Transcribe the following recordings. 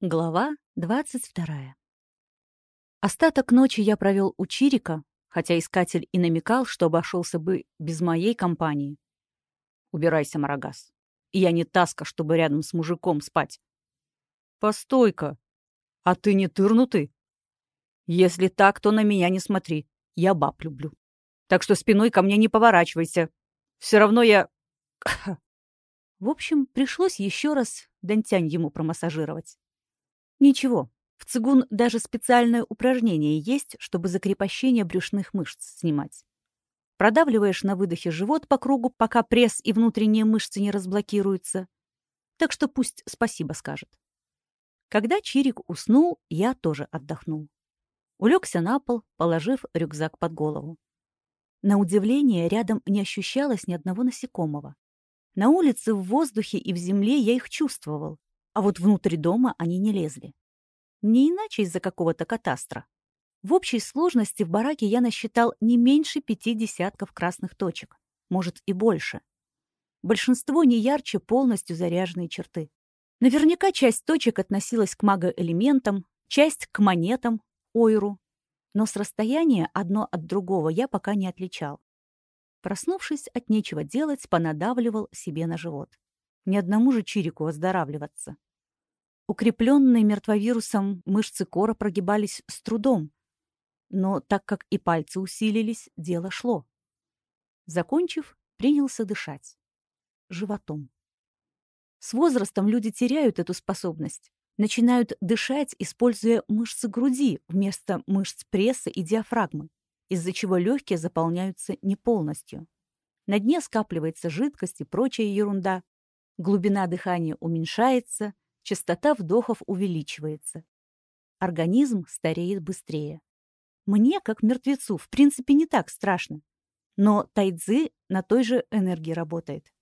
Глава 22. Остаток ночи я провел у Чирика, хотя искатель и намекал, что обошелся бы без моей компании. «Убирайся, Марагас. Я не таска, чтобы рядом с мужиком спать». «Постой-ка! А ты не тырнутый?» «Если так, то на меня не смотри. Я баб люблю. Так что спиной ко мне не поворачивайся. Все равно я...» В общем, пришлось еще раз Дантянь ему промассажировать. Ничего, в цигун даже специальное упражнение есть, чтобы закрепощение брюшных мышц снимать. Продавливаешь на выдохе живот по кругу, пока пресс и внутренние мышцы не разблокируются. Так что пусть спасибо скажет. Когда Чирик уснул, я тоже отдохнул. Улегся на пол, положив рюкзак под голову. На удивление, рядом не ощущалось ни одного насекомого. На улице, в воздухе и в земле я их чувствовал, а вот внутрь дома они не лезли. Не иначе из-за какого-то катастра. В общей сложности в бараке я насчитал не меньше пяти десятков красных точек, может и больше. Большинство не ярче полностью заряженные черты. Наверняка часть точек относилась к магоэлементам, часть к монетам, ойру. Но с расстояния одно от другого я пока не отличал. Проснувшись от нечего делать, понадавливал себе на живот. Ни одному же чирику оздоравливаться. Укрепленные мертвовирусом мышцы кора прогибались с трудом, но так как и пальцы усилились, дело шло. Закончив, принялся дышать. Животом. С возрастом люди теряют эту способность. Начинают дышать, используя мышцы груди вместо мышц пресса и диафрагмы, из-за чего легкие заполняются не полностью. На дне скапливается жидкость и прочая ерунда. Глубина дыхания уменьшается – частота вдохов увеличивается. Организм стареет быстрее. Мне, как мертвецу, в принципе не так страшно. Но тайцзи на той же энергии работает.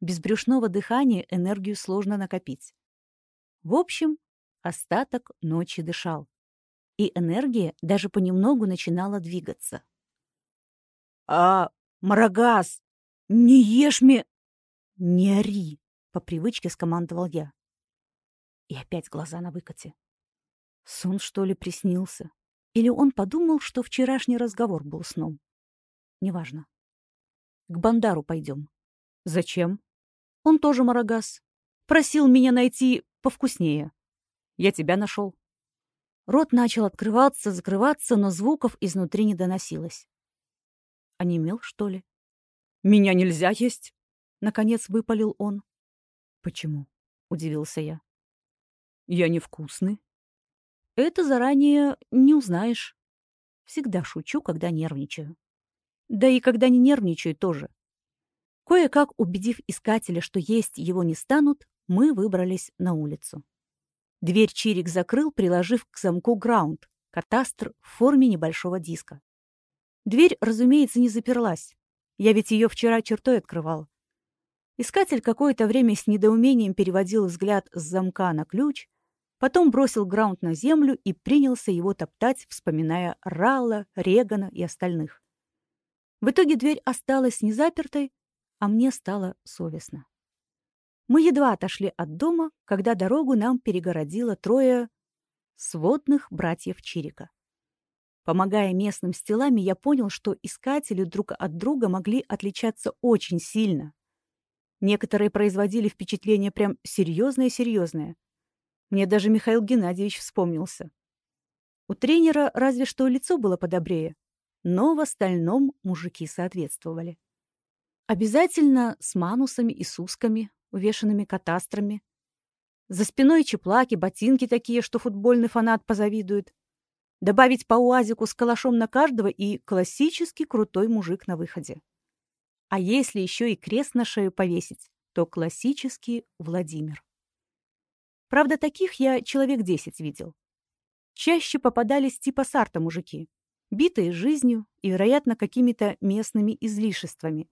Без брюшного дыхания энергию сложно накопить. В общем, остаток ночи дышал. И энергия даже понемногу начинала двигаться. «А, Марагас, не ешь мне...» «Не ори!» — по привычке скомандовал я. И опять глаза на выкате. Сон, что ли, приснился? Или он подумал, что вчерашний разговор был сном? Неважно. К Бандару пойдем. Зачем? Он тоже марагас. Просил меня найти повкуснее. Я тебя нашел. Рот начал открываться, закрываться, но звуков изнутри не доносилось. Онемел, что ли? «Меня нельзя есть!» — наконец выпалил он. «Почему?» — удивился я. Я невкусный. Это заранее не узнаешь. Всегда шучу, когда нервничаю. Да и когда не нервничаю тоже. Кое-как убедив искателя, что есть его не станут, мы выбрались на улицу. Дверь Чирик закрыл, приложив к замку граунд, катастр в форме небольшого диска. Дверь, разумеется, не заперлась. Я ведь ее вчера чертой открывал. Искатель какое-то время с недоумением переводил взгляд с замка на ключ, Потом бросил граунд на землю и принялся его топтать, вспоминая Ралла, Регана и остальных. В итоге дверь осталась незапертой, а мне стало совестно. Мы едва отошли от дома, когда дорогу нам перегородило трое сводных братьев Чирика. Помогая местным с телами, я понял, что искатели друг от друга могли отличаться очень сильно. Некоторые производили впечатление прям серьезное-серьезное — мне даже Михаил Геннадьевич вспомнился. У тренера разве что лицо было подобрее, но в остальном мужики соответствовали. Обязательно с манусами и сусками, увешанными катастрами. За спиной чеплаки, ботинки такие, что футбольный фанат позавидует. Добавить по уазику с калашом на каждого и классический крутой мужик на выходе. А если еще и крест на шею повесить, то классический Владимир. Правда, таких я человек десять видел. Чаще попадались типа сарта мужики, битые жизнью и, вероятно, какими-то местными излишествами,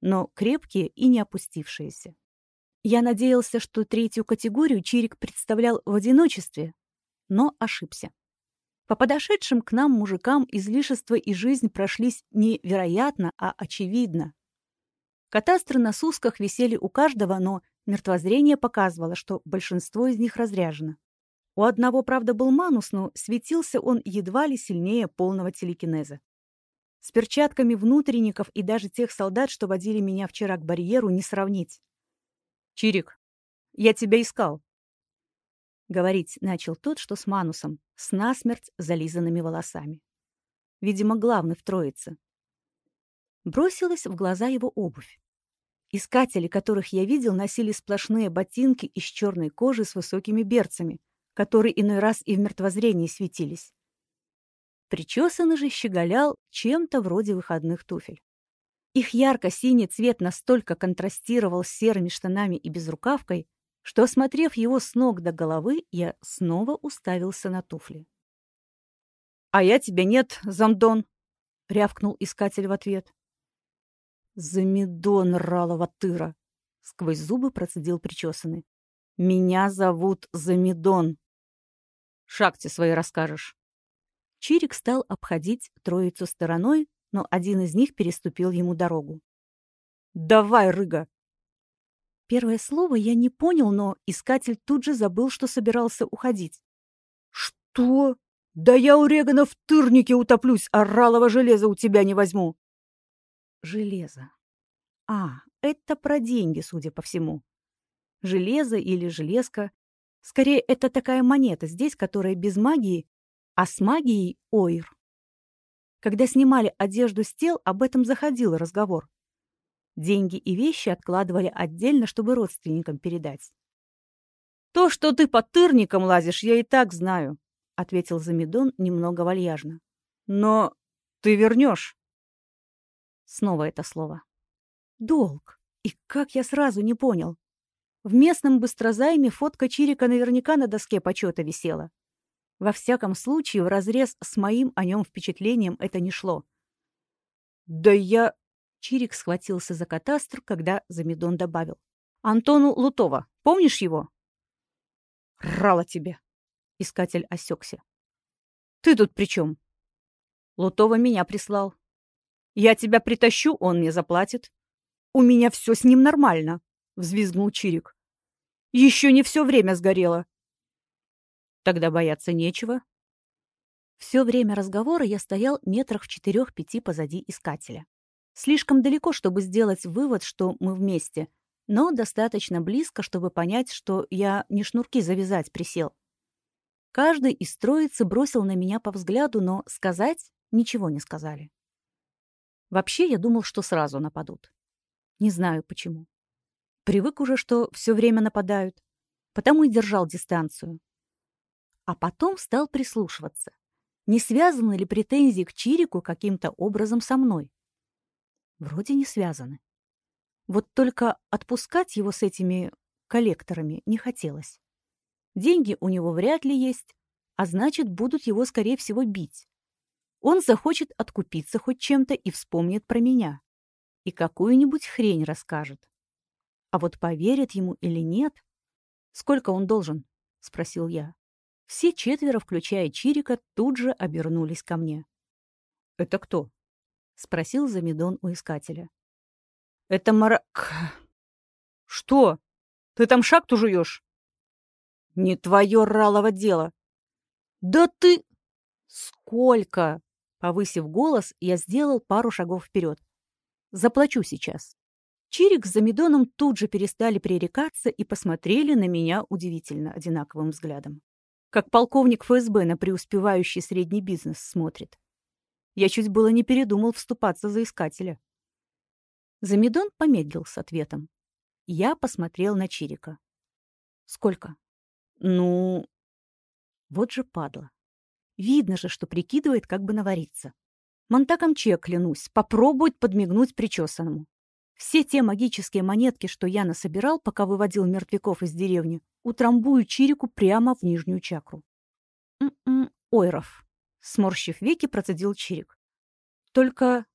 но крепкие и не опустившиеся. Я надеялся, что третью категорию Чирик представлял в одиночестве, но ошибся. По подошедшим к нам мужикам излишества и жизнь прошлись не вероятно, а очевидно. Катастры на сусках висели у каждого, но Мертвозрение показывало, что большинство из них разряжено. У одного, правда, был манус, но светился он едва ли сильнее полного телекинеза. С перчатками внутренников и даже тех солдат, что водили меня вчера к барьеру, не сравнить. «Чирик, я тебя искал!» Говорить начал тот, что с манусом, с насмерть зализанными волосами. Видимо, главный в троице. Бросилась в глаза его обувь. Искатели, которых я видел, носили сплошные ботинки из черной кожи с высокими берцами, которые иной раз и в мертвозрении светились. Причесанный же щеголял чем-то вроде выходных туфель. Их ярко-синий цвет настолько контрастировал с серыми штанами и безрукавкой, что, осмотрев его с ног до головы, я снова уставился на туфли. «А я тебя нет, Замдон!» — рявкнул искатель в ответ. «Замедон, ралова тыра!» — сквозь зубы процедил причесанный. «Меня зовут Замедон!» «Шахте свои расскажешь!» Чирик стал обходить троицу стороной, но один из них переступил ему дорогу. «Давай, рыга!» Первое слово я не понял, но искатель тут же забыл, что собирался уходить. «Что? Да я у Регана в тырнике утоплюсь, а ралого железа у тебя не возьму!» «Железо. А, это про деньги, судя по всему. Железо или железка. Скорее, это такая монета здесь, которая без магии а с магией — ойр. Когда снимали одежду с тел, об этом заходил разговор. Деньги и вещи откладывали отдельно, чтобы родственникам передать. «То, что ты по тырникам лазишь, я и так знаю», — ответил Замедон немного вальяжно. «Но ты вернешь». Снова это слово. «Долг. И как я сразу не понял. В местном быстрозайме фотка Чирика наверняка на доске почета висела. Во всяком случае, вразрез с моим о нем впечатлением это не шло. «Да я...» Чирик схватился за катастр, когда Замедон добавил. «Антону Лутова. Помнишь его?» «Рала тебе!» Искатель осекся. «Ты тут при чем?» «Лутова меня прислал. Я тебя притащу, он мне заплатит. У меня все с ним нормально», — взвизгнул Чирик. «Еще не все время сгорело. Тогда бояться нечего. Все время разговора я стоял метрах в четырех-пяти позади искателя. Слишком далеко, чтобы сделать вывод, что мы вместе, но достаточно близко, чтобы понять, что я не шнурки завязать присел. Каждый из троицы бросил на меня по взгляду, но сказать ничего не сказали. Вообще, я думал, что сразу нападут. Не знаю почему. Привык уже, что все время нападают. Потому и держал дистанцию а потом стал прислушиваться. Не связаны ли претензии к Чирику каким-то образом со мной? Вроде не связаны. Вот только отпускать его с этими коллекторами не хотелось. Деньги у него вряд ли есть, а значит, будут его, скорее всего, бить. Он захочет откупиться хоть чем-то и вспомнит про меня. И какую-нибудь хрень расскажет. А вот поверят ему или нет? Сколько он должен? — спросил я. Все четверо, включая Чирика, тут же обернулись ко мне. «Это кто?» — спросил Замедон у искателя. «Это Марак...» «Что? Ты там шахту жуешь?» «Не твое ралово дело!» «Да ты...» «Сколько?» Повысив голос, я сделал пару шагов вперед. «Заплачу сейчас». Чирик с Замедоном тут же перестали пререкаться и посмотрели на меня удивительно одинаковым взглядом как полковник ФСБ на преуспевающий средний бизнес смотрит. Я чуть было не передумал вступаться за искателя. Замедон помедлил с ответом. Я посмотрел на Чирика. «Сколько?» «Ну...» Вот же падла. Видно же, что прикидывает, как бы навариться. Монтаком чек, клянусь, попробует подмигнуть причесанному. Все те магические монетки, что я насобирал, пока выводил мертвяков из деревни, утрамбую Чирику прямо в нижнюю чакру. «М-м, Ойров», — сморщив веки, процедил Чирик. «Только...»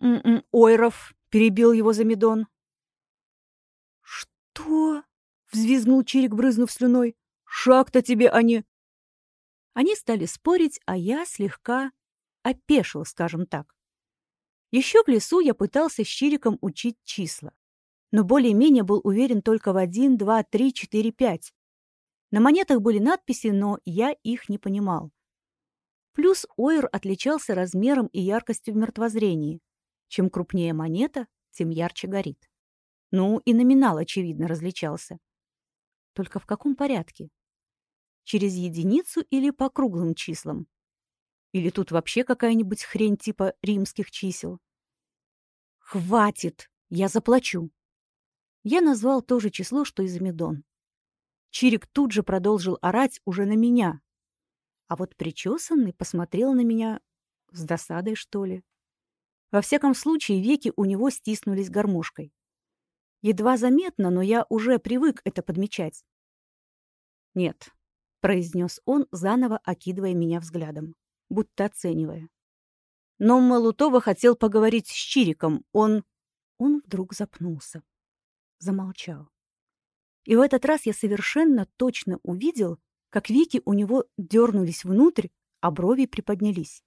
«М-м, Ойров», — перебил его Замедон. «Что?» — взвизгнул Чирик, брызнув слюной. «Шаг-то тебе, а не...» Они стали спорить, а я слегка опешил, скажем так. Еще в лесу я пытался с Чириком учить числа, но более-менее был уверен только в один, два, три, четыре, пять. На монетах были надписи, но я их не понимал. Плюс Ойр отличался размером и яркостью в мертвозрении. Чем крупнее монета, тем ярче горит. Ну, и номинал, очевидно, различался. Только в каком порядке? Через единицу или по круглым числам? Или тут вообще какая-нибудь хрень типа римских чисел? «Хватит! Я заплачу!» Я назвал то же число, что и Замедон. Чирик тут же продолжил орать уже на меня. А вот причесанный посмотрел на меня с досадой, что ли. Во всяком случае, веки у него стиснулись гармошкой. Едва заметно, но я уже привык это подмечать. «Нет», — произнес он, заново окидывая меня взглядом, будто оценивая. Но Малутова хотел поговорить с Чириком. Он... Он вдруг запнулся. Замолчал. И в этот раз я совершенно точно увидел, как веки у него дернулись внутрь, а брови приподнялись.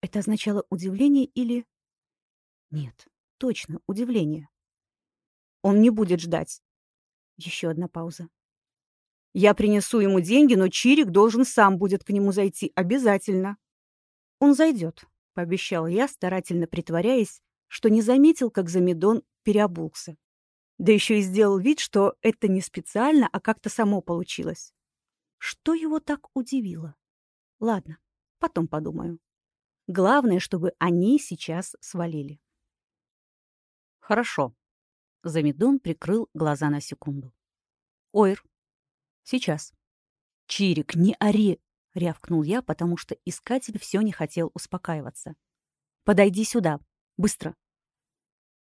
Это означало удивление или нет, точно, удивление. Он не будет ждать. Еще одна пауза. Я принесу ему деньги, но Чирик должен сам будет к нему зайти. Обязательно. Он зайдет, пообещал я, старательно притворяясь, что не заметил, как Замедон переобулся. Да еще и сделал вид, что это не специально, а как-то само получилось. Что его так удивило? Ладно, потом подумаю. Главное, чтобы они сейчас свалили. «Хорошо». Замедон прикрыл глаза на секунду. «Ойр, сейчас». «Чирик, не ори!» — рявкнул я, потому что искатель все не хотел успокаиваться. «Подойди сюда. Быстро!»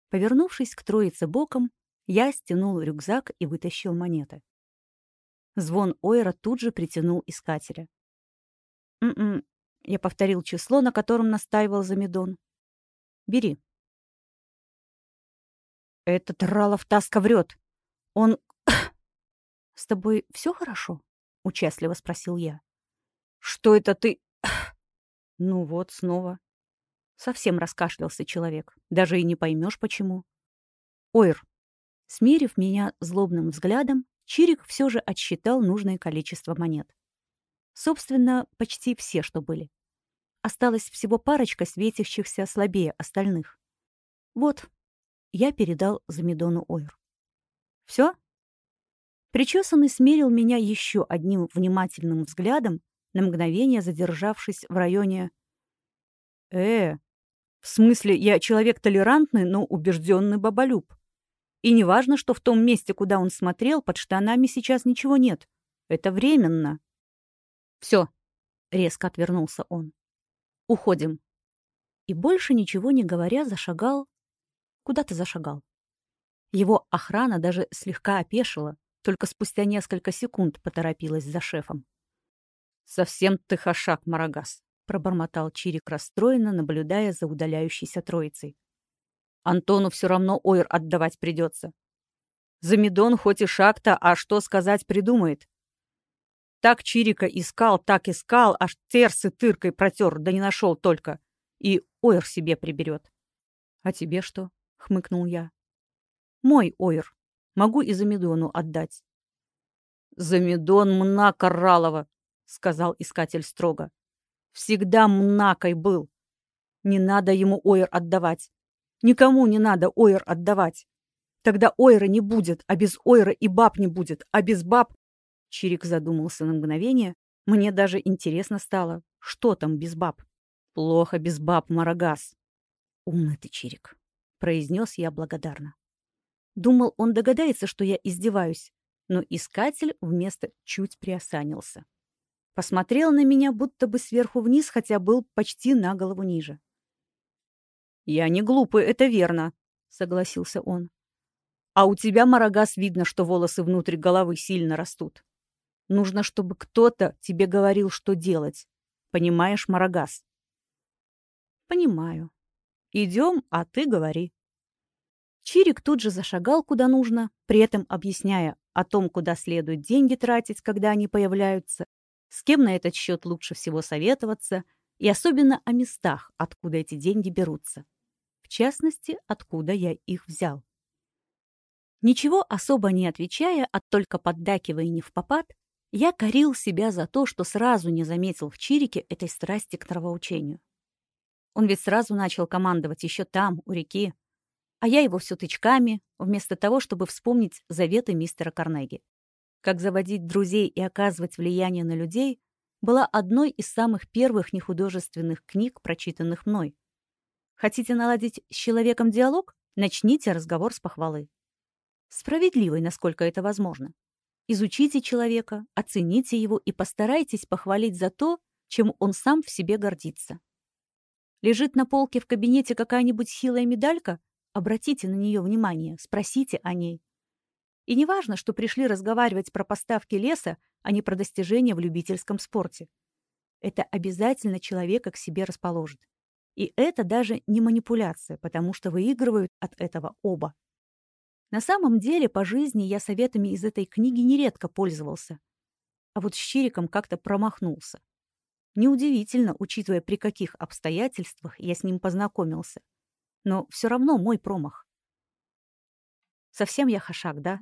Повернувшись к троице боком, я стянул рюкзак и вытащил монеты. Звон Ойра тут же притянул искателя. «М-м», я повторил число, на котором настаивал Замедон. «Бери», этот Ралов Таска врет. Он... С тобой все хорошо? Участливо спросил я. Что это ты... Ну вот, снова. Совсем раскашлялся человек. Даже и не поймешь, почему. Ойр. Смерив меня злобным взглядом, Чирик все же отсчитал нужное количество монет. Собственно, почти все, что были. Осталось всего парочка светящихся слабее остальных. Вот, я передал Замедону Ойр. «Все?» Причесанный смерил меня еще одним внимательным взглядом, на мгновение задержавшись в районе... «Э, в смысле, я человек толерантный, но убежденный баболюб. И не важно, что в том месте, куда он смотрел, под штанами сейчас ничего нет. Это временно». «Все», — резко отвернулся он. «Уходим». И больше ничего не говоря зашагал куда-то зашагал. Его охрана даже слегка опешила, только спустя несколько секунд поторопилась за шефом. «Совсем ты хашак, Марагас», — пробормотал Чирик расстроенно, наблюдая за удаляющейся троицей. «Антону все равно ойр отдавать придется. Замедон хоть и шаг-то, а что сказать придумает. Так Чирика искал, так искал, аж терсы тыркой протер, да не нашел только. И ойр себе приберет. А тебе что? — хмыкнул я. «Мой ойр. Могу и Замедону отдать». «Замедон мна Кораллова», — сказал искатель строго. «Всегда мнакой был. Не надо ему ойр отдавать. Никому не надо ойр отдавать. Тогда ойра не будет, а без ойра и баб не будет, а без баб...» Чирик задумался на мгновение. Мне даже интересно стало, что там без баб. «Плохо без баб, Марагас». «Умный ты, Чирик. — произнес я благодарно. Думал, он догадается, что я издеваюсь, но искатель вместо чуть приосанился. Посмотрел на меня будто бы сверху вниз, хотя был почти на голову ниже. «Я не глупый, это верно», — согласился он. «А у тебя, Марагас, видно, что волосы внутрь головы сильно растут. Нужно, чтобы кто-то тебе говорил, что делать. Понимаешь, Марагас?» «Понимаю», Идем, а ты говори. Чирик тут же зашагал куда нужно, при этом объясняя о том, куда следует деньги тратить, когда они появляются, с кем на этот счет лучше всего советоваться, и особенно о местах, откуда эти деньги берутся. В частности, откуда я их взял. Ничего особо не отвечая, а только поддакивая не в попад, Я корил себя за то, что сразу не заметил в Чирике этой страсти к нравоучению. Он ведь сразу начал командовать еще там, у реки. А я его все тычками, вместо того, чтобы вспомнить заветы мистера Карнеги. Как заводить друзей и оказывать влияние на людей была одной из самых первых нехудожественных книг, прочитанных мной. Хотите наладить с человеком диалог? Начните разговор с похвалы. Справедливый, насколько это возможно. Изучите человека, оцените его и постарайтесь похвалить за то, чем он сам в себе гордится. Лежит на полке в кабинете какая-нибудь хилая медалька? Обратите на нее внимание, спросите о ней. И не важно, что пришли разговаривать про поставки леса, а не про достижения в любительском спорте. Это обязательно человека к себе расположит. И это даже не манипуляция, потому что выигрывают от этого оба. На самом деле, по жизни я советами из этой книги нередко пользовался. А вот с Чириком как-то промахнулся. Неудивительно, учитывая, при каких обстоятельствах я с ним познакомился. Но все равно мой промах. Совсем я хашак, да?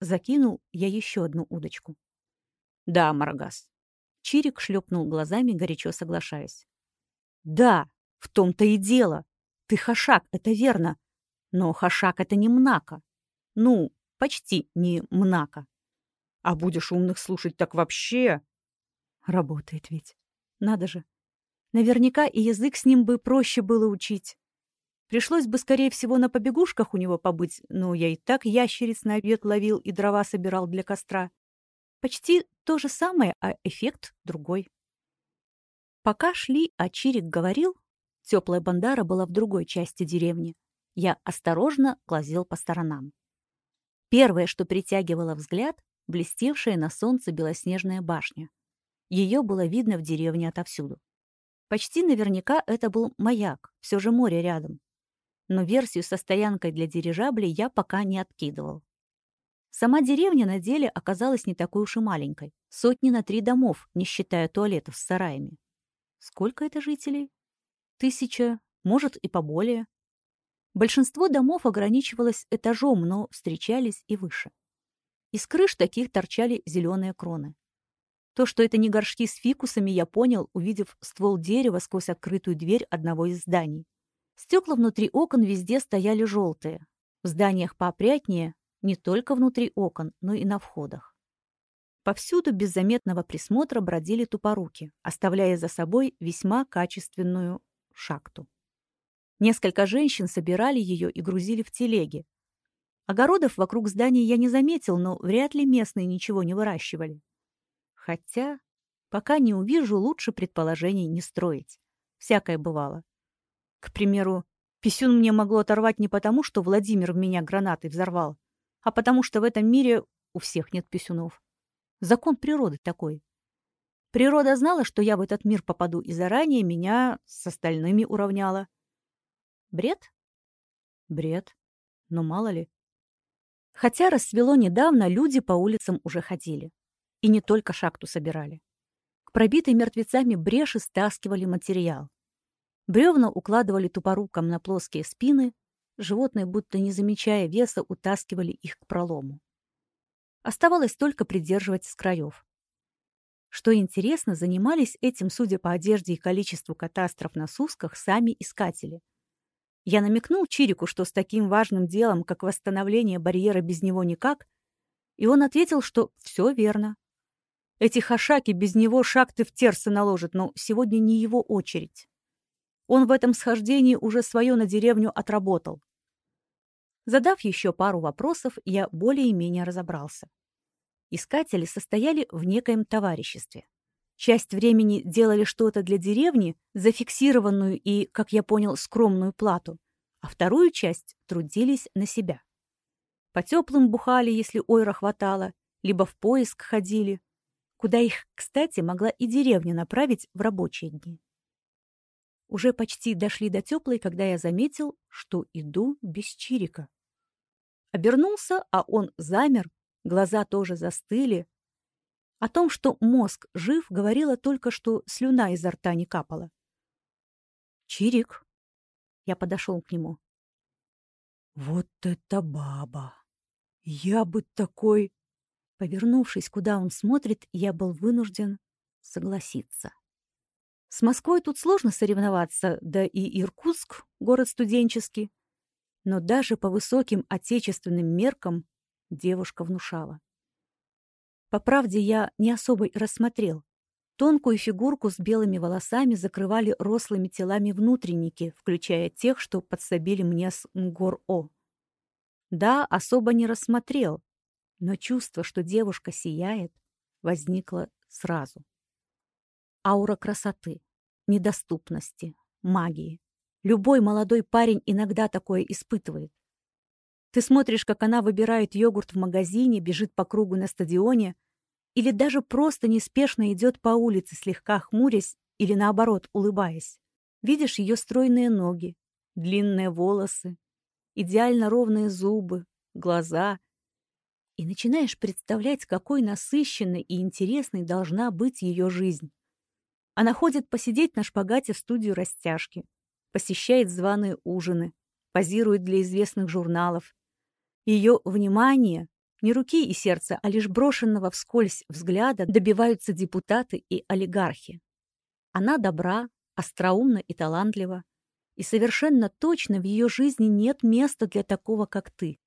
Закинул я еще одну удочку. Да, Маргас. Чирик шлепнул глазами, горячо соглашаясь. Да, в том-то и дело. Ты хашак, это верно. Но хашак — это не мнака. Ну, почти не мнака. А будешь умных слушать так вообще... Работает ведь. Надо же. Наверняка и язык с ним бы проще было учить. Пришлось бы, скорее всего, на побегушках у него побыть, но я и так ящериц на обед ловил и дрова собирал для костра. Почти то же самое, а эффект другой. Пока шли, а Чирик говорил, теплая бандара была в другой части деревни. Я осторожно глазел по сторонам. Первое, что притягивало взгляд, блестевшая на солнце белоснежная башня. Ее было видно в деревне отовсюду. Почти наверняка это был маяк, все же море рядом. Но версию со стоянкой для дирижаблей я пока не откидывал. Сама деревня на деле оказалась не такой уж и маленькой. Сотни на три домов, не считая туалетов с сараями. Сколько это жителей? Тысяча, может и поболее. Большинство домов ограничивалось этажом, но встречались и выше. Из крыш таких торчали зеленые кроны. То, что это не горшки с фикусами, я понял, увидев ствол дерева сквозь открытую дверь одного из зданий. Стекла внутри окон везде стояли желтые. В зданиях поопрятнее не только внутри окон, но и на входах. Повсюду без заметного присмотра бродили тупоруки, оставляя за собой весьма качественную шахту. Несколько женщин собирали ее и грузили в телеги. Огородов вокруг здания я не заметил, но вряд ли местные ничего не выращивали. Хотя, пока не увижу, лучше предположений не строить. Всякое бывало. К примеру, писюн мне могло оторвать не потому, что Владимир в меня гранатой взорвал, а потому что в этом мире у всех нет писюнов. Закон природы такой. Природа знала, что я в этот мир попаду, и заранее меня с остальными уравняла. Бред? Бред. Но мало ли. Хотя рассвело недавно, люди по улицам уже ходили. И не только шахту собирали. К пробитой мертвецами бреши стаскивали материал. Бревна укладывали тупоруком на плоские спины, животные, будто не замечая веса, утаскивали их к пролому. Оставалось только придерживать с краев. Что интересно, занимались этим, судя по одежде и количеству катастроф на сусках, сами искатели — я намекнул Чирику, что с таким важным делом, как восстановление барьера, без него никак, и он ответил, что все верно. Эти хашаки без него шахты в терсы наложат, но сегодня не его очередь. Он в этом схождении уже свое на деревню отработал. Задав еще пару вопросов, я более-менее разобрался. Искатели состояли в некоем товариществе. Часть времени делали что-то для деревни, зафиксированную и, как я понял, скромную плату, а вторую часть трудились на себя. По теплым бухали, если ойра хватало, либо в поиск ходили, куда их, кстати, могла и деревня направить в рабочие дни. Уже почти дошли до теплой, когда я заметил, что иду без чирика. Обернулся, а он замер, глаза тоже застыли, о том, что мозг жив, говорила только, что слюна изо рта не капала. «Чирик!» Я подошел к нему. «Вот это баба! Я бы такой...» Повернувшись, куда он смотрит, я был вынужден согласиться. С Москвой тут сложно соревноваться, да и Иркутск — город студенческий. Но даже по высоким отечественным меркам девушка внушала. По правде, я не особо рассмотрел. Тонкую фигурку с белыми волосами закрывали рослыми телами внутренники, включая тех, что подсобили мне с МГОР-О. Да, особо не рассмотрел, но чувство, что девушка сияет, возникло сразу. Аура красоты, недоступности, магии. Любой молодой парень иногда такое испытывает. Ты смотришь, как она выбирает йогурт в магазине, бежит по кругу на стадионе или даже просто неспешно идет по улице, слегка хмурясь или, наоборот, улыбаясь. Видишь ее стройные ноги, длинные волосы, идеально ровные зубы, глаза. И начинаешь представлять, какой насыщенной и интересной должна быть ее жизнь. Она ходит посидеть на шпагате в студию растяжки, посещает званые ужины, позирует для известных журналов. Ее внимание, не руки и сердца, а лишь брошенного вскользь взгляда добиваются депутаты и олигархи. Она добра, остроумна и талантлива, и совершенно точно в ее жизни нет места для такого, как ты.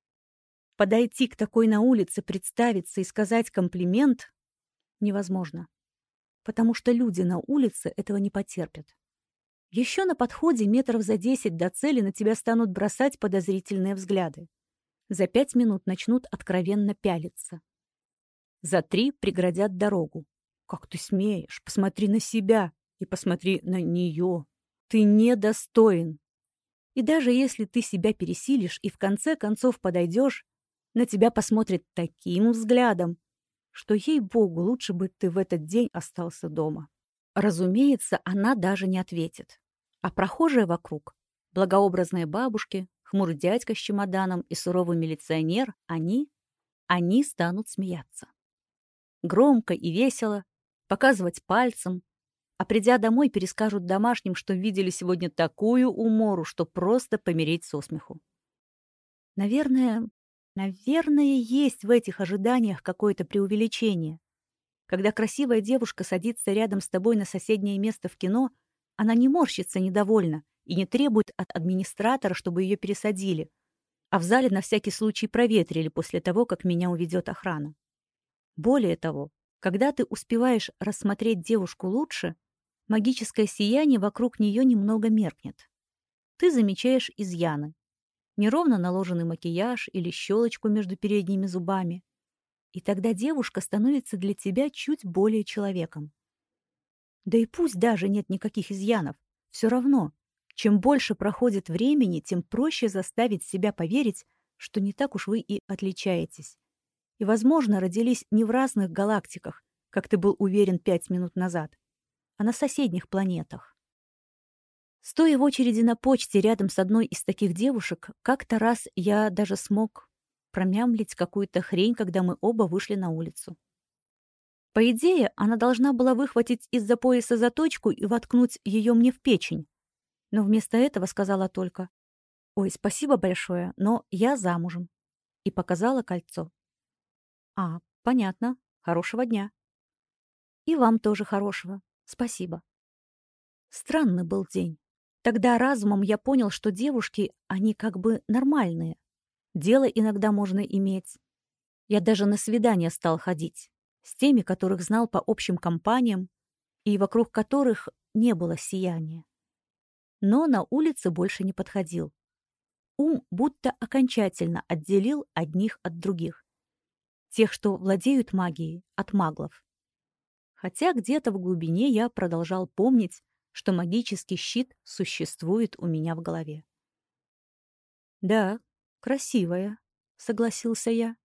Подойти к такой на улице, представиться и сказать комплимент невозможно потому что люди на улице этого не потерпят. Еще на подходе метров за десять до цели на тебя станут бросать подозрительные взгляды. За пять минут начнут откровенно пялиться. За три преградят дорогу. «Как ты смеешь? Посмотри на себя и посмотри на нее. Ты недостоин. И даже если ты себя пересилишь и в конце концов подойдешь, на тебя посмотрят таким взглядом, что, ей-богу, лучше бы ты в этот день остался дома. Разумеется, она даже не ответит. А прохожие вокруг, благообразные бабушки, хмурый дядька с чемоданом и суровый милиционер, они, они станут смеяться. Громко и весело, показывать пальцем, а придя домой, перескажут домашним, что видели сегодня такую умору, что просто помереть со смеху. Наверное, Наверное, есть в этих ожиданиях какое-то преувеличение. Когда красивая девушка садится рядом с тобой на соседнее место в кино, она не морщится недовольно и не требует от администратора, чтобы ее пересадили, а в зале на всякий случай проветрили после того, как меня уведет охрана. Более того, когда ты успеваешь рассмотреть девушку лучше, магическое сияние вокруг нее немного меркнет. Ты замечаешь изъяны, неровно наложенный макияж или щелочку между передними зубами. И тогда девушка становится для тебя чуть более человеком. Да и пусть даже нет никаких изъянов, все равно, чем больше проходит времени, тем проще заставить себя поверить, что не так уж вы и отличаетесь. И, возможно, родились не в разных галактиках, как ты был уверен пять минут назад, а на соседних планетах. Стоя в очереди на почте рядом с одной из таких девушек, как-то раз я даже смог промямлить какую-то хрень, когда мы оба вышли на улицу. По идее, она должна была выхватить из-за пояса заточку и воткнуть ее мне в печень. Но вместо этого сказала только «Ой, спасибо большое, но я замужем» и показала кольцо. «А, понятно. Хорошего дня». «И вам тоже хорошего. Спасибо». Странный был день. Тогда разумом я понял, что девушки, они как бы нормальные. Дело иногда можно иметь. Я даже на свидания стал ходить. С теми, которых знал по общим компаниям и вокруг которых не было сияния. Но на улице больше не подходил. Ум будто окончательно отделил одних от других. Тех, что владеют магией, от маглов. Хотя где-то в глубине я продолжал помнить, что магический щит существует у меня в голове. «Да, красивая», — согласился я.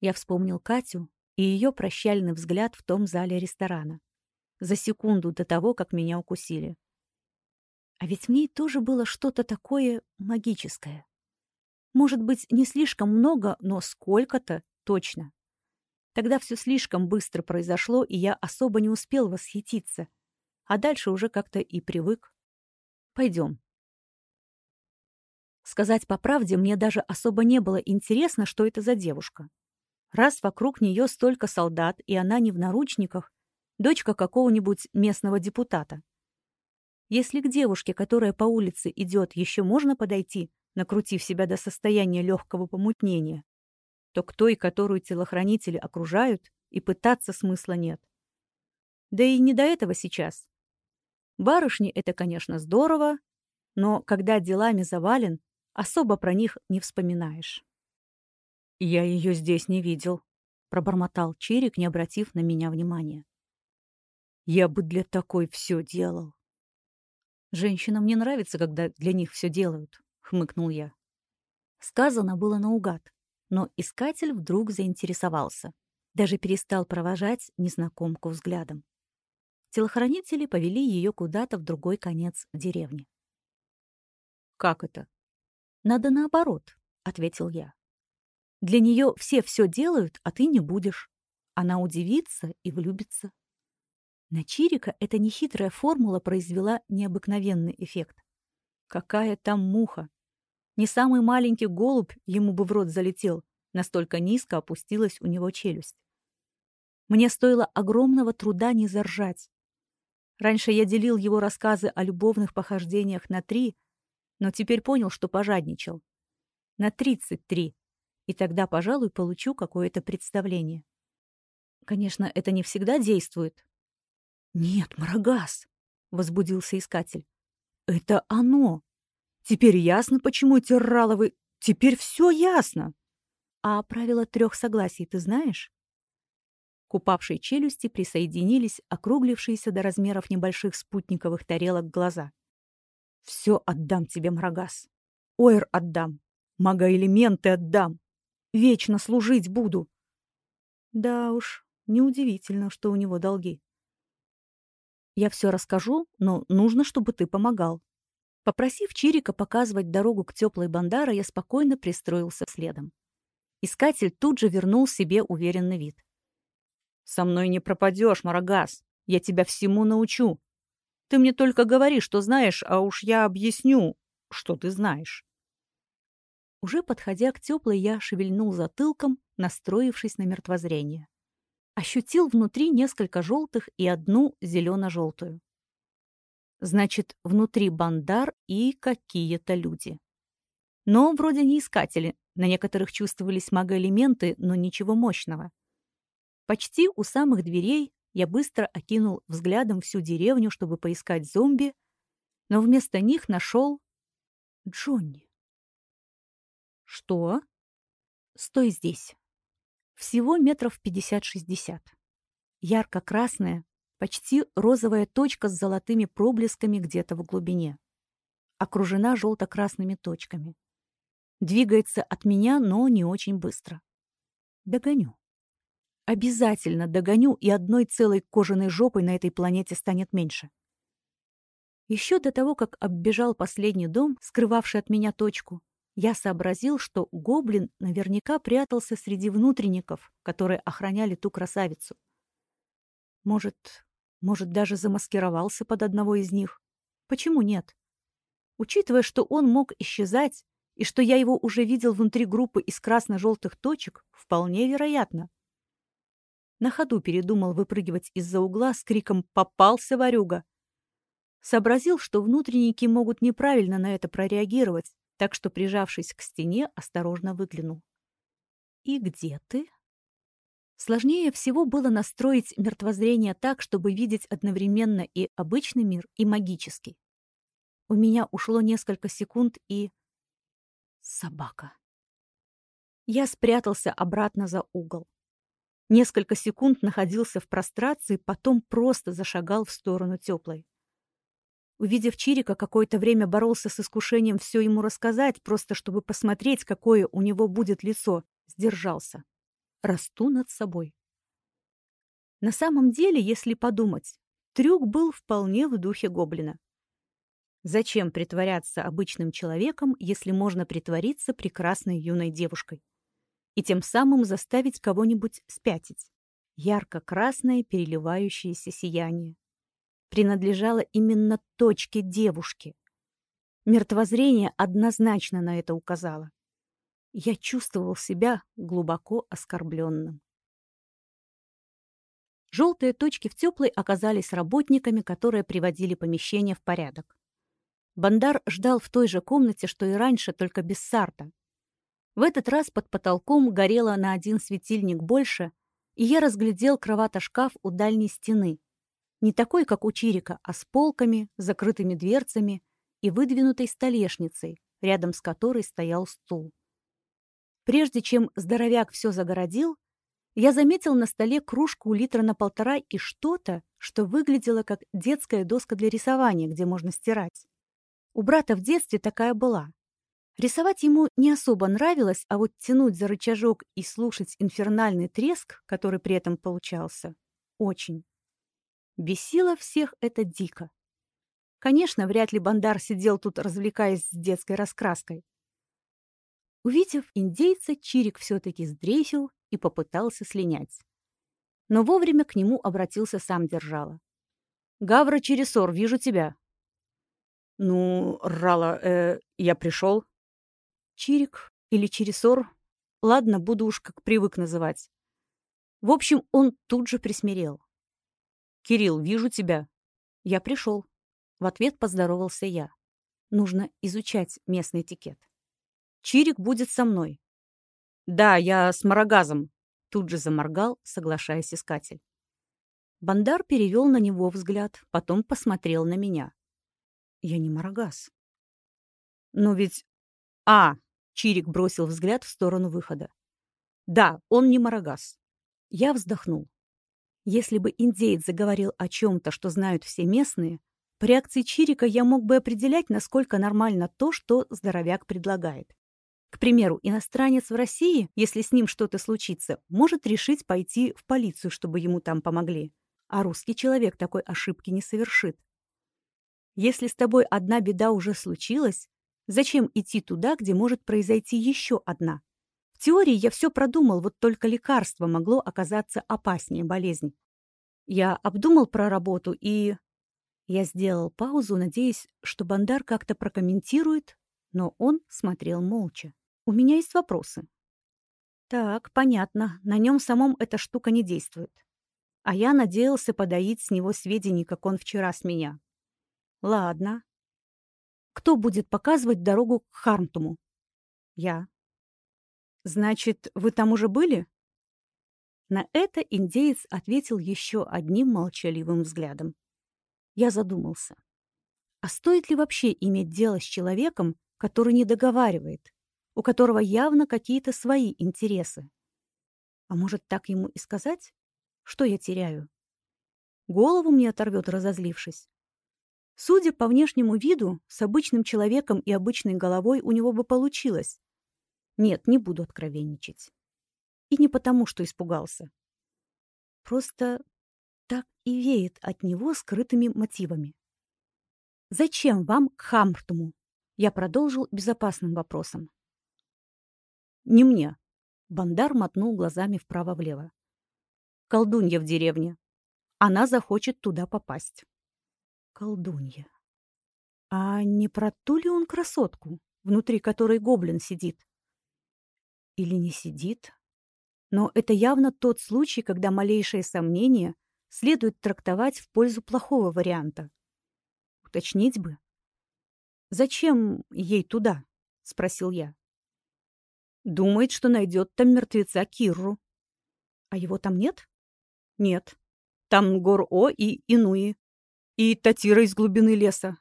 Я вспомнил Катю и ее прощальный взгляд в том зале ресторана. За секунду до того, как меня укусили. А ведь в ней тоже было что-то такое магическое. Может быть, не слишком много, но сколько-то точно. Тогда все слишком быстро произошло, и я особо не успел восхититься — а дальше уже как-то и привык. Пойдем. Сказать по правде, мне даже особо не было интересно, что это за девушка. Раз вокруг нее столько солдат, и она не в наручниках, дочка какого-нибудь местного депутата. Если к девушке, которая по улице идет, еще можно подойти, накрутив себя до состояния легкого помутнения, то к той, которую телохранители окружают, и пытаться смысла нет. Да и не до этого сейчас. Барышни — это, конечно, здорово, но когда делами завален, особо про них не вспоминаешь. «Я ее здесь не видел», — пробормотал Чирик, не обратив на меня внимания. «Я бы для такой все делал». «Женщинам не нравится, когда для них все делают», — хмыкнул я. Сказано было наугад, но искатель вдруг заинтересовался. Даже перестал провожать незнакомку взглядом. Телохранители повели ее куда-то в другой конец деревни. «Как это?» «Надо наоборот», — ответил я. Для нее все все делают, а ты не будешь. Она удивится и влюбится. На Чирика эта нехитрая формула произвела необыкновенный эффект. Какая там муха! Не самый маленький голубь ему бы в рот залетел, настолько низко опустилась у него челюсть. Мне стоило огромного труда не заржать. Раньше я делил его рассказы о любовных похождениях на три, но теперь понял, что пожадничал. На тридцать три и тогда, пожалуй, получу какое-то представление. Конечно, это не всегда действует. «Нет, Марагас!» — возбудился искатель. «Это оно! Теперь ясно, почему эти раловы... Теперь все ясно!» «А правило трех согласий ты знаешь?» К упавшей челюсти присоединились округлившиеся до размеров небольших спутниковых тарелок глаза. «Все отдам тебе, Марагас. Ойр отдам. Магоэлементы отдам. Вечно служить буду. Да уж, неудивительно, что у него долги. Я все расскажу, но нужно, чтобы ты помогал. Попросив Чирика показывать дорогу к теплой Бандара, я спокойно пристроился следом. Искатель тут же вернул себе уверенный вид. «Со мной не пропадешь, Марагас. Я тебя всему научу. Ты мне только говори, что знаешь, а уж я объясню, что ты знаешь». Уже подходя к теплой, я шевельнул затылком, настроившись на мертвозрение. Ощутил внутри несколько желтых и одну зелено-желтую. Значит, внутри бандар и какие-то люди. Но вроде не искатели, на некоторых чувствовались магоэлементы, но ничего мощного. Почти у самых дверей я быстро окинул взглядом всю деревню, чтобы поискать зомби, но вместо них нашел Джонни. «Что?» «Стой здесь. Всего метров пятьдесят-шестьдесят. Ярко-красная, почти розовая точка с золотыми проблесками где-то в глубине. Окружена желто-красными точками. Двигается от меня, но не очень быстро. Догоню. Обязательно догоню, и одной целой кожаной жопой на этой планете станет меньше. Еще до того, как оббежал последний дом, скрывавший от меня точку, я сообразил, что гоблин наверняка прятался среди внутренников, которые охраняли ту красавицу. Может, может, даже замаскировался под одного из них? Почему нет? Учитывая, что он мог исчезать, и что я его уже видел внутри группы из красно-желтых точек, вполне вероятно. На ходу передумал выпрыгивать из-за угла с криком «Попался, ворюга!». Сообразил, что внутренники могут неправильно на это прореагировать, так что, прижавшись к стене, осторожно выглянул. «И где ты?» Сложнее всего было настроить мертвозрение так, чтобы видеть одновременно и обычный мир, и магический. У меня ушло несколько секунд и... Собака. Я спрятался обратно за угол. Несколько секунд находился в прострации, потом просто зашагал в сторону теплой. Увидев Чирика, какое-то время боролся с искушением все ему рассказать, просто чтобы посмотреть, какое у него будет лицо. Сдержался. Расту над собой. На самом деле, если подумать, трюк был вполне в духе гоблина. Зачем притворяться обычным человеком, если можно притвориться прекрасной юной девушкой? И тем самым заставить кого-нибудь спятить. Ярко-красное переливающееся сияние принадлежала именно точке девушки. Мертвозрение однозначно на это указало. Я чувствовал себя глубоко оскорбленным. Желтые точки в теплой оказались работниками, которые приводили помещение в порядок. Бандар ждал в той же комнате, что и раньше, только без сарта. В этот раз под потолком горело на один светильник больше, и я разглядел кровато-шкаф у дальней стены. Не такой, как у Чирика, а с полками, закрытыми дверцами и выдвинутой столешницей, рядом с которой стоял стул. Прежде чем здоровяк все загородил, я заметил на столе кружку литра на полтора и что-то, что выглядело как детская доска для рисования, где можно стирать. У брата в детстве такая была. Рисовать ему не особо нравилось, а вот тянуть за рычажок и слушать инфернальный треск, который при этом получался, очень. Бесило всех это дико. Конечно, вряд ли Бандар сидел тут, развлекаясь с детской раскраской. Увидев индейца, Чирик все-таки сдрейфил и попытался слинять. Но вовремя к нему обратился сам Держала. «Гавра Чересор, вижу тебя». «Ну, Рала, э, я пришел». Чирик или Чересор, ладно, буду уж как привык называть. В общем, он тут же присмирел. «Кирилл, вижу тебя». «Я пришел». В ответ поздоровался я. Нужно изучать местный этикет. Чирик будет со мной. «Да, я с Марагазом», — тут же заморгал, соглашаясь искатель. Бандар перевел на него взгляд, потом посмотрел на меня. «Я не Марагаз». «Но ведь...» «А!» — Чирик бросил взгляд в сторону выхода. «Да, он не Марагаз». Я вздохнул. Если бы индеец заговорил о чем-то, что знают все местные, по реакции Чирика я мог бы определять, насколько нормально то, что здоровяк предлагает. К примеру, иностранец в России, если с ним что-то случится, может решить пойти в полицию, чтобы ему там помогли. А русский человек такой ошибки не совершит. Если с тобой одна беда уже случилась, зачем идти туда, где может произойти еще одна? В теории я все продумал, вот только лекарство могло оказаться опаснее болезни. Я обдумал про работу и... Я сделал паузу, надеясь, что Бандар как-то прокомментирует, но он смотрел молча. У меня есть вопросы. Так, понятно, на нем самом эта штука не действует. А я надеялся подоить с него сведений, как он вчера с меня. Ладно. Кто будет показывать дорогу к Хармтуму? Я. Значит, вы там уже были? На это индеец ответил еще одним молчаливым взглядом. Я задумался. А стоит ли вообще иметь дело с человеком, который не договаривает, у которого явно какие-то свои интересы. А может, так ему и сказать? Что я теряю? Голову мне оторвет, разозлившись. Судя по внешнему виду, с обычным человеком и обычной головой у него бы получилось. Нет, не буду откровенничать. И не потому, что испугался. Просто так и веет от него скрытыми мотивами. «Зачем вам к Хамртуму?» Я продолжил безопасным вопросом. Не мне. Бандар мотнул глазами вправо-влево. Колдунья в деревне. Она захочет туда попасть. Колдунья. А не про ту ли он красотку, внутри которой гоблин сидит? Или не сидит? Но это явно тот случай, когда малейшее сомнение следует трактовать в пользу плохого варианта. Уточнить бы. «Зачем ей туда?» — спросил я. Думает, что найдет там мертвеца Кирру. А его там нет? Нет. Там Гор-О и Инуи. И Татира из глубины леса.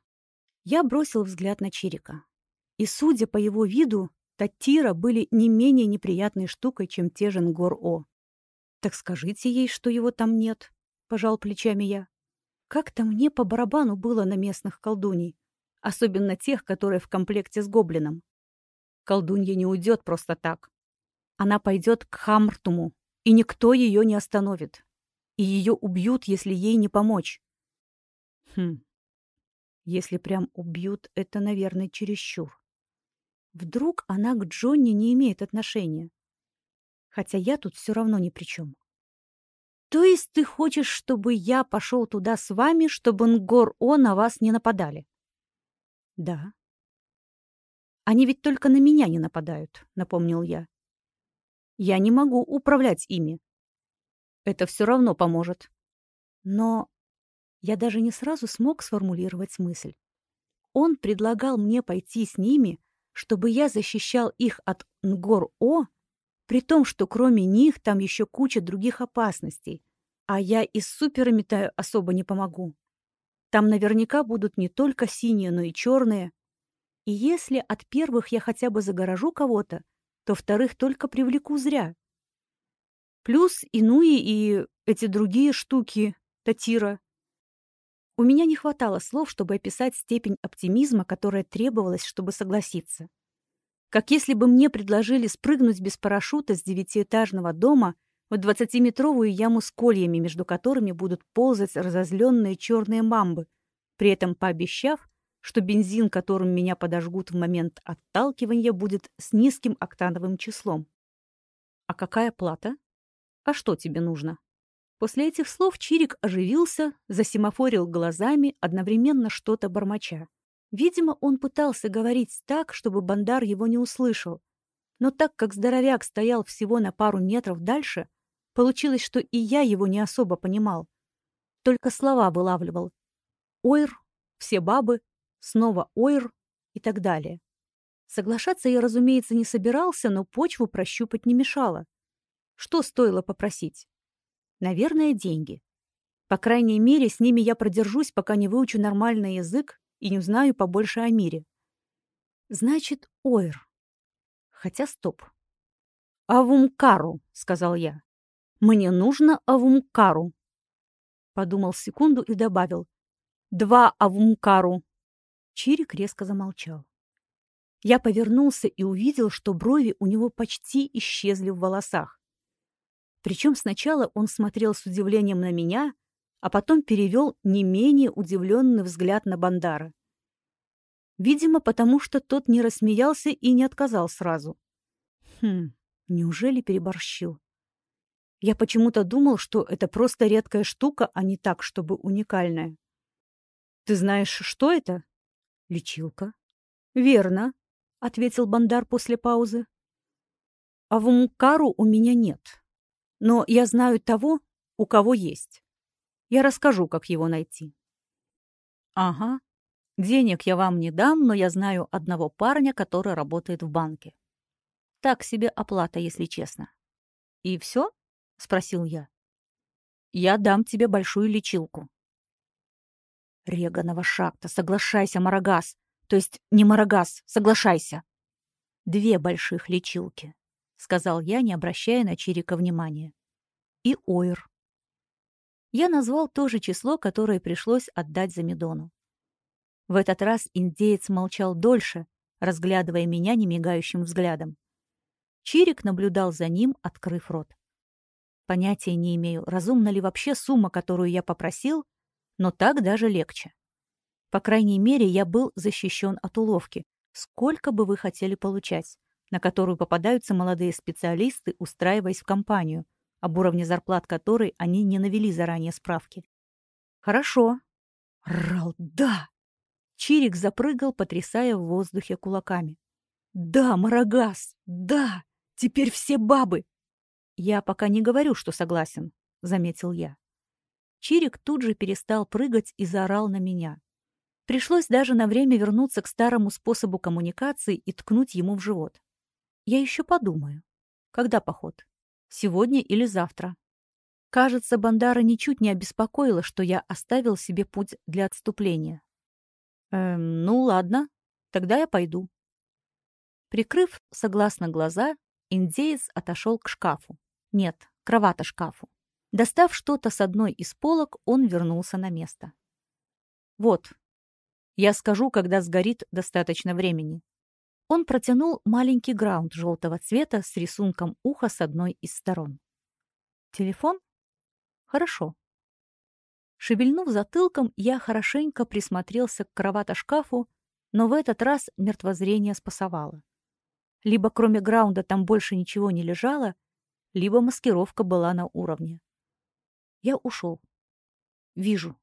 Я бросил взгляд на Чирика. И, судя по его виду, Татира были не менее неприятной штукой, чем те же Нгор-О. «Так скажите ей, что его там нет», — пожал плечами я. Как-то мне по барабану было на местных колдуней, особенно тех, которые в комплекте с гоблином. Колдунья не уйдет просто так. Она пойдет к Хамртуму, и никто ее не остановит. И ее убьют, если ей не помочь. Хм. Если прям убьют, это, наверное, чересчур. Вдруг она к Джонни не имеет отношения. Хотя я тут все равно ни при чем. То есть ты хочешь, чтобы я пошел туда с вами, чтобы Нгор-О на вас не нападали? Да. Они ведь только на меня не нападают, напомнил я. Я не могу управлять ими. Это все равно поможет. Но я даже не сразу смог сформулировать мысль. Он предлагал мне пойти с ними, чтобы я защищал их от Нгор-О, при том, что кроме них там еще куча других опасностей, а я и с суперами-то особо не помогу. Там наверняка будут не только синие, но и черные. И если от первых я хотя бы загорожу кого-то, то вторых только привлеку зря. Плюс инуи и эти другие штуки, Татира. У меня не хватало слов, чтобы описать степень оптимизма, которая требовалась, чтобы согласиться. Как если бы мне предложили спрыгнуть без парашюта с девятиэтажного дома в двадцатиметровую яму с кольями, между которыми будут ползать разозленные черные мамбы, при этом пообещав, что бензин, которым меня подожгут в момент отталкивания, будет с низким октановым числом. А какая плата? А что тебе нужно? После этих слов Чирик оживился, засимофорил глазами, одновременно что-то бормоча. Видимо, он пытался говорить так, чтобы Бандар его не услышал. Но так как здоровяк стоял всего на пару метров дальше, получилось, что и я его не особо понимал. Только слова вылавливал. «Ойр», «все бабы», снова «ойр» и так далее. Соглашаться я, разумеется, не собирался, но почву прощупать не мешало. Что стоило попросить? Наверное, деньги. По крайней мере, с ними я продержусь, пока не выучу нормальный язык и не узнаю побольше о мире. Значит, Ойр. Хотя стоп. «Авумкару», — сказал я. «Мне нужно авумкару». Подумал секунду и добавил. «Два авумкару». Чирик резко замолчал. Я повернулся и увидел, что брови у него почти исчезли в волосах. Причем сначала он смотрел с удивлением на меня, а потом перевел не менее удивленный взгляд на Бандара. Видимо, потому что тот не рассмеялся и не отказал сразу. Хм, неужели переборщил? Я почему-то думал, что это просто редкая штука, а не так, чтобы уникальная. Ты знаешь, что это? Лечилка. Верно, ответил Бандар после паузы. А в Умкару у меня нет. Но я знаю того, у кого есть. Я расскажу, как его найти. Ага. Денег я вам не дам, но я знаю одного парня, который работает в банке. Так себе оплата, если честно. И все? Спросил я. Я дам тебе большую лечилку. Реганова шахта, соглашайся, Марагас. То есть не Марагас, соглашайся. Две больших лечилки. — сказал я, не обращая на Чирика внимания. «И Ойр». Я назвал то же число, которое пришлось отдать за Медону. В этот раз индеец молчал дольше, разглядывая меня немигающим взглядом. Чирик наблюдал за ним, открыв рот. Понятия не имею, разумна ли вообще сумма, которую я попросил, но так даже легче. По крайней мере, я был защищен от уловки. Сколько бы вы хотели получать? На которую попадаются молодые специалисты, устраиваясь в компанию, об уровне зарплат которой они не навели заранее справки. «Хорошо». «Рал, да!» Чирик запрыгал, потрясая в воздухе кулаками. «Да, Марагас! Да! Теперь все бабы!» «Я пока не говорю, что согласен», — заметил я. Чирик тут же перестал прыгать и заорал на меня. Пришлось даже на время вернуться к старому способу коммуникации и ткнуть ему в живот. Я еще подумаю. Когда поход? Сегодня или завтра? Кажется, Бандара ничуть не обеспокоила, что я оставил себе путь для отступления. Эм, ну ладно, тогда я пойду. Прикрыв согласно глаза, индеец отошел к шкафу. Нет, кровато-шкафу. Достав что-то с одной из полок, он вернулся на место. Вот. Я скажу, когда сгорит достаточно времени. Он протянул маленький граунд желтого цвета с рисунком уха с одной из сторон. «Телефон? Хорошо». Шевельнув затылком, я хорошенько присмотрелся к кровато-шкафу, но в этот раз мертвозрение спасовало. Либо кроме граунда там больше ничего не лежало, либо маскировка была на уровне. Я ушел. Вижу.